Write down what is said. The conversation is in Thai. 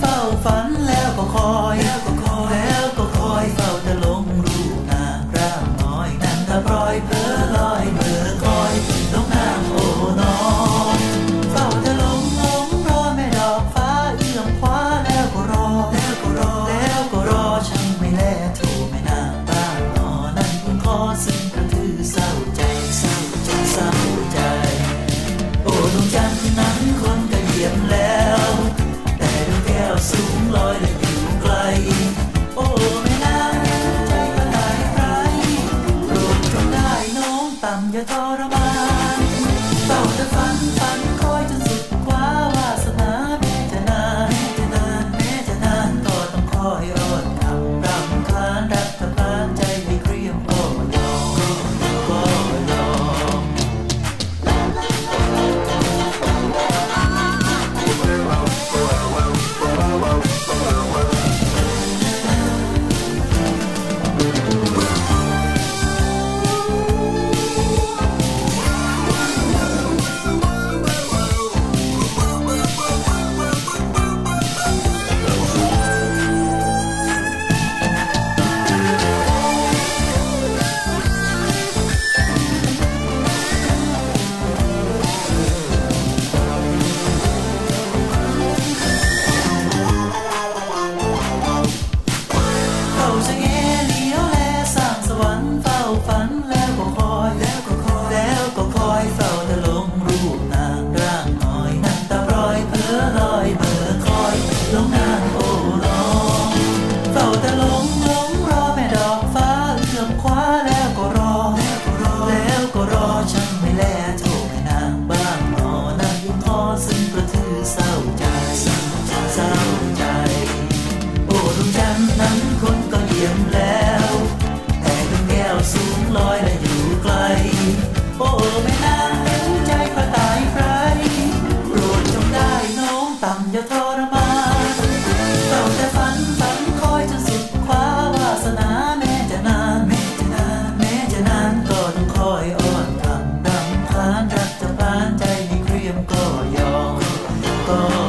เฝ้าฝันแล้วก็คอย ต่ำอย่าทรมานเฝ้าแต่ฝันไป ยมแล้ว แต่ต้งแก้วสูงลอยและอยู่ไกล โอ้แม่นางเป็นใจกระต่ายใครโปรดจงได้น้องต่ำอย่าทรมานเราแต่ฝันฝันคอยจนสุดคว้าวาสนาแม่จะนานแม่จะนานแม่จะนานก็ต้องคอยอ้อนต่ำดำคานรักจะปานใจมีเครียมก็ยอมก็